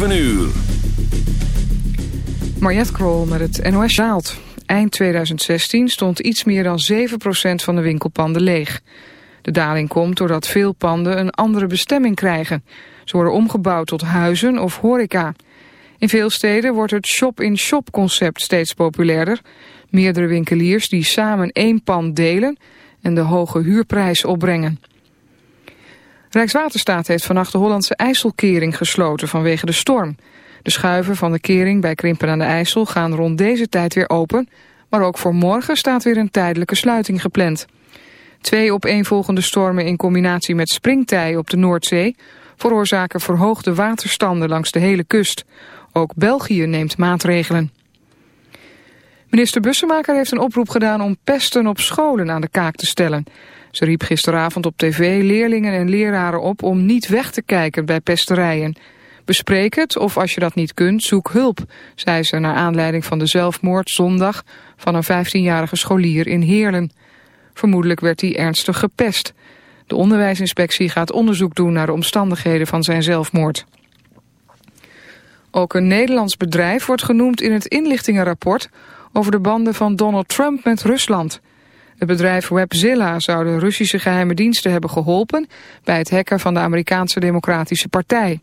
7 uur. Mariette Krol met het NOS daalt. Eind 2016 stond iets meer dan 7% van de winkelpanden leeg. De daling komt doordat veel panden een andere bestemming krijgen. Ze worden omgebouwd tot huizen of horeca. In veel steden wordt het shop-in-shop concept steeds populairder. Meerdere winkeliers die samen één pand delen en de hoge huurprijs opbrengen. Rijkswaterstaat heeft vannacht de Hollandse IJsselkering gesloten vanwege de storm. De schuiven van de kering bij Krimpen aan de IJssel gaan rond deze tijd weer open, maar ook voor morgen staat weer een tijdelijke sluiting gepland. Twee opeenvolgende stormen in combinatie met springtij op de Noordzee veroorzaken verhoogde waterstanden langs de hele kust. Ook België neemt maatregelen. Minister Bussemaker heeft een oproep gedaan om pesten op scholen aan de kaak te stellen. Ze riep gisteravond op tv leerlingen en leraren op om niet weg te kijken bij pesterijen. Bespreek het of als je dat niet kunt, zoek hulp, zei ze naar aanleiding van de zelfmoord zondag van een 15-jarige scholier in Heerlen. Vermoedelijk werd hij ernstig gepest. De onderwijsinspectie gaat onderzoek doen naar de omstandigheden van zijn zelfmoord. Ook een Nederlands bedrijf wordt genoemd in het inlichtingenrapport over de banden van Donald Trump met Rusland. Het bedrijf Webzilla zou de Russische geheime diensten hebben geholpen bij het hacken van de Amerikaanse Democratische Partij.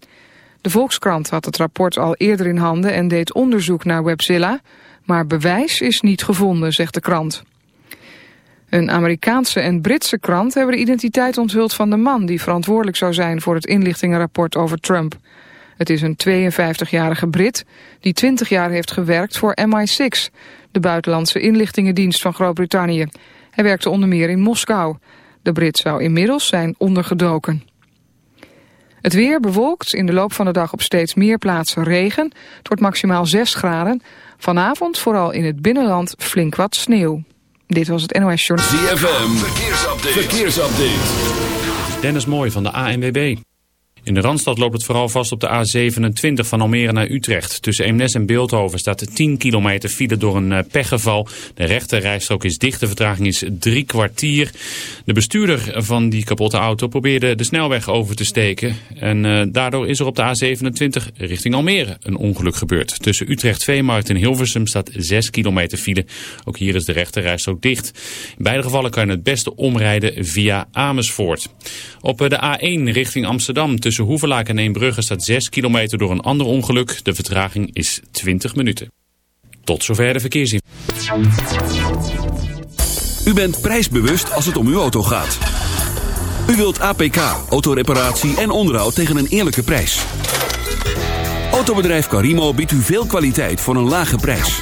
De Volkskrant had het rapport al eerder in handen en deed onderzoek naar Webzilla, maar bewijs is niet gevonden, zegt de krant. Een Amerikaanse en Britse krant hebben de identiteit onthuld van de man die verantwoordelijk zou zijn voor het inlichtingenrapport over Trump. Het is een 52-jarige Brit die 20 jaar heeft gewerkt voor MI6, de buitenlandse inlichtingendienst van Groot-Brittannië. Hij werkte onder meer in Moskou. De Brit zou inmiddels zijn ondergedoken. Het weer bewolkt, in de loop van de dag op steeds meer plaatsen regen. Het wordt maximaal 6 graden. Vanavond vooral in het binnenland flink wat sneeuw. Dit was het NOS Journal. ZFM, verkeersupdate. verkeersupdate. Dennis Mooi van de ANWB. In de Randstad loopt het vooral vast op de A27 van Almere naar Utrecht. Tussen Eemnes en Beeldhoven staat 10 kilometer file door een eh, pechgeval. De rechte rijstrook is dicht, de vertraging is drie kwartier. De bestuurder van die kapotte auto probeerde de snelweg over te steken. En uh, daardoor is er op de A27 richting Almere een ongeluk gebeurd. Tussen Utrecht, Veemarkt en Hilversum staat 6 kilometer file. Ook hier is de rechte rijstrook dicht. In beide gevallen kan je het beste omrijden via Amersfoort. Op eh, de A1 richting Amsterdam tussen Tussen Hoevelaak en Eembrugge staat 6 kilometer door een ander ongeluk. De vertraging is 20 minuten. Tot zover de verkeersin. U bent prijsbewust als het om uw auto gaat. U wilt APK, autoreparatie en onderhoud tegen een eerlijke prijs. Autobedrijf Carimo biedt u veel kwaliteit voor een lage prijs.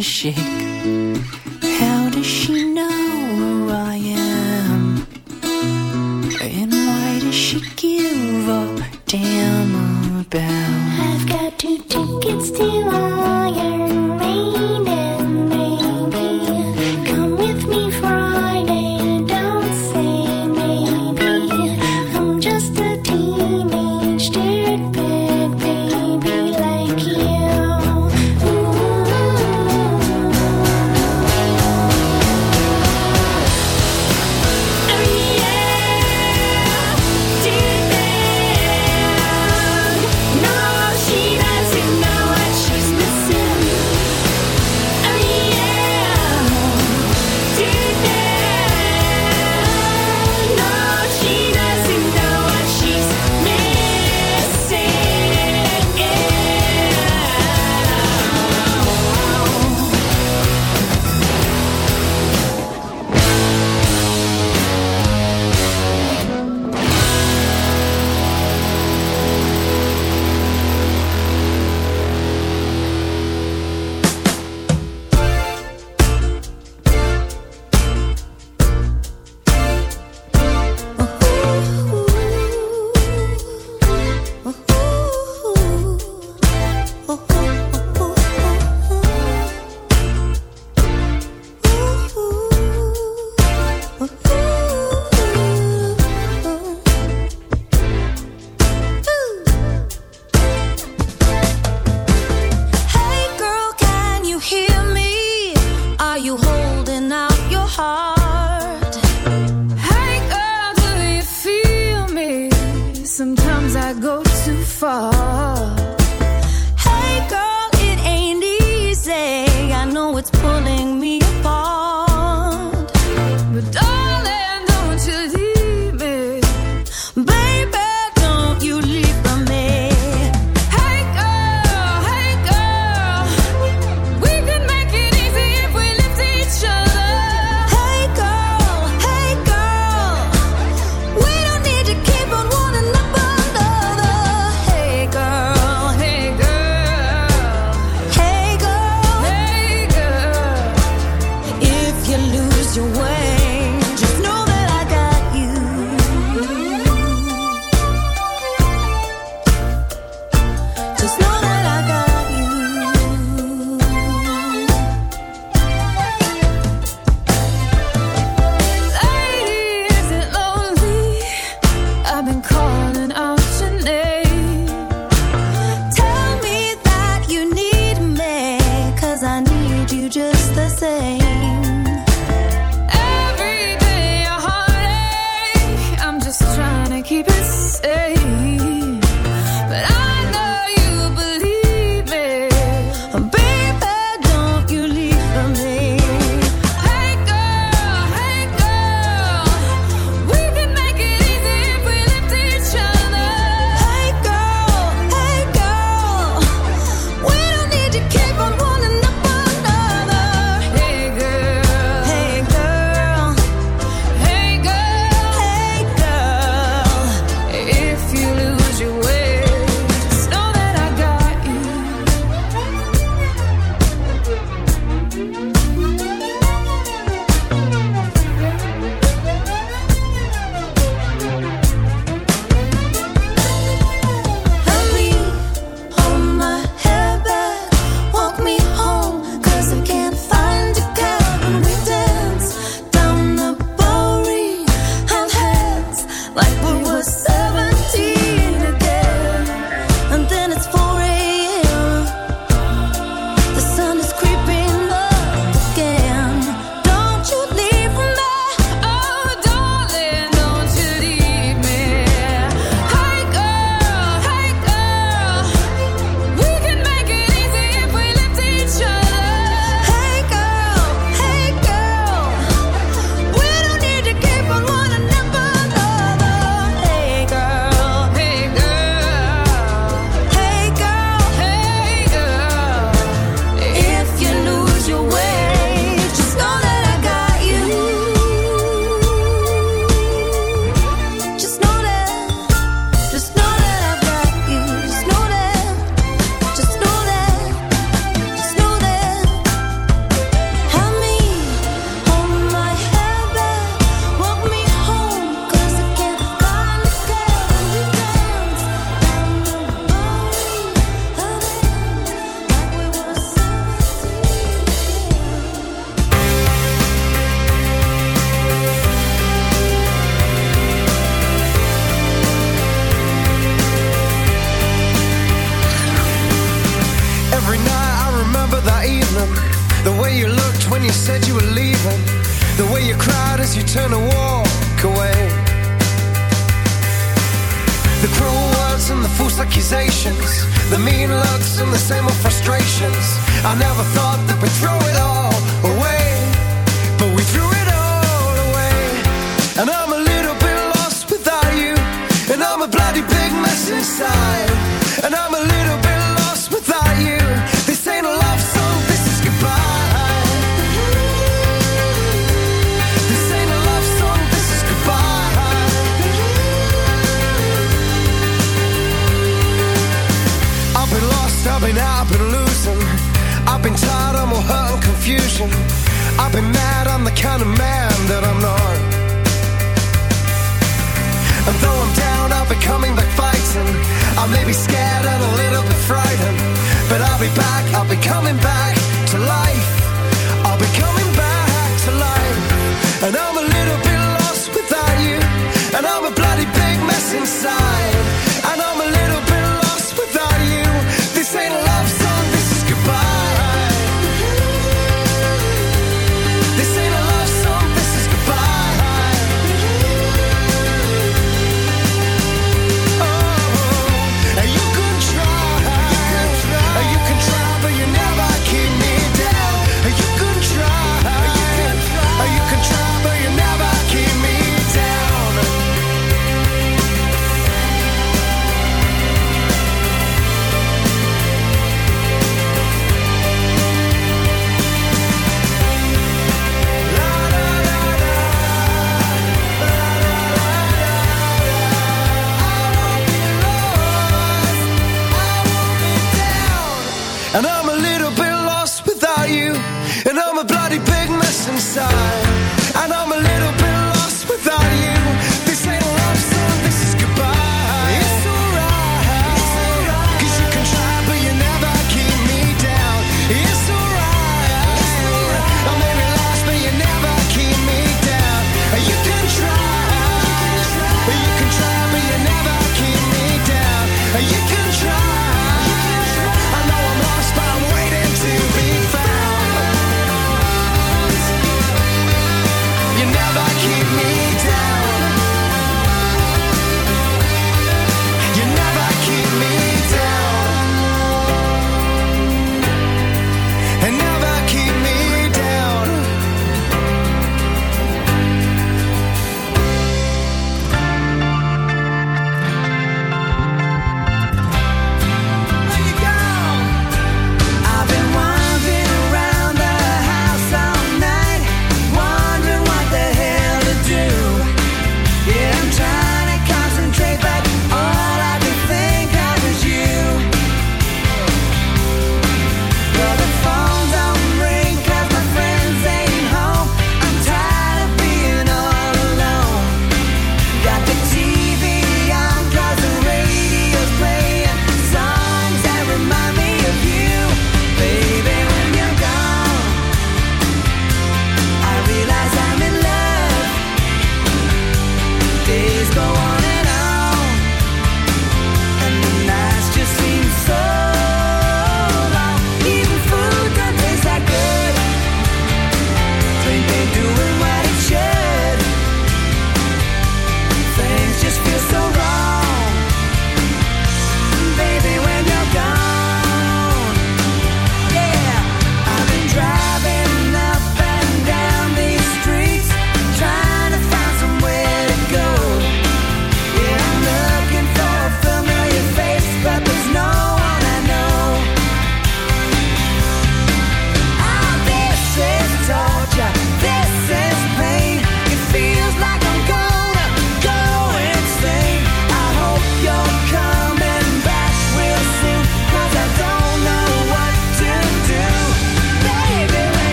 shit.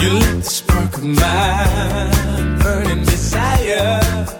You lit the spark of my burning desire.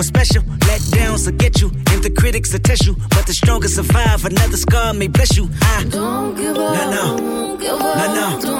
was special. Let downs will get you, and the critics will test you. But the strongest survive, another scar may bless you. I don't give up. No, no. Give up, no, no.